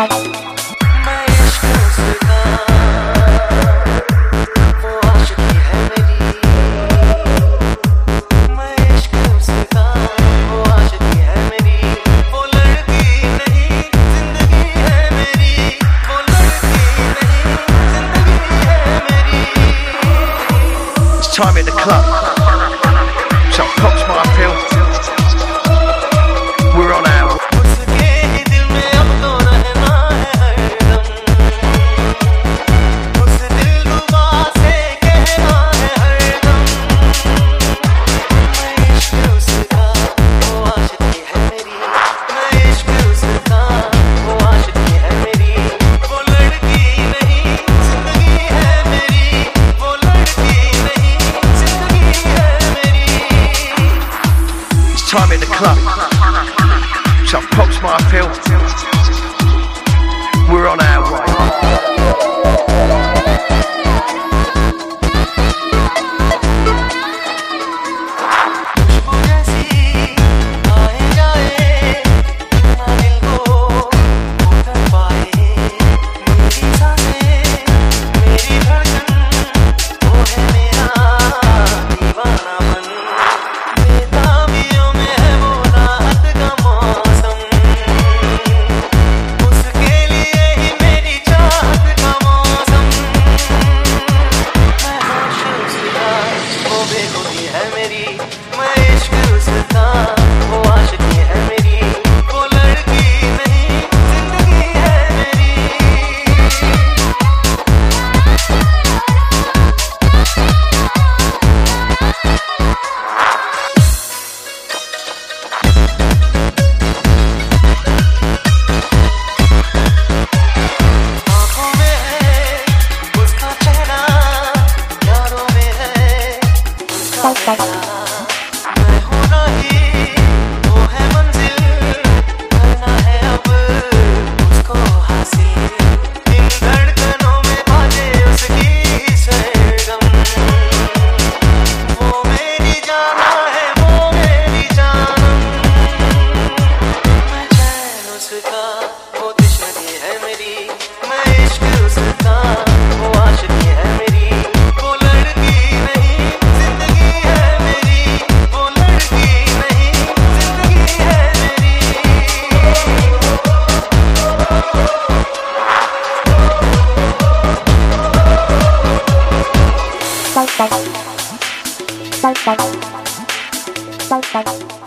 Bye. 그. club. So I've my pill. We're on our バイバイ。